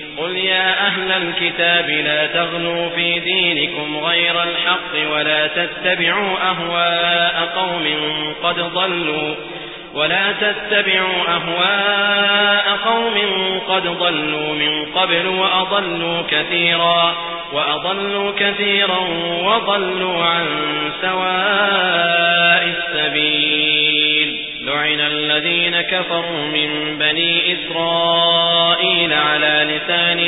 قل يا أهل الكتاب لا تغلوا في دينكم غير الحق ولا تتبعوا أهواء قوم قد ضلوا ولا تتبعوا أهواء قوم قد ضلوا من قبل وأضلوا كثيرا وأضلوا كثيرا وضلوا عن سواء السبيل لعن الذين كفروا من بني إسرائيل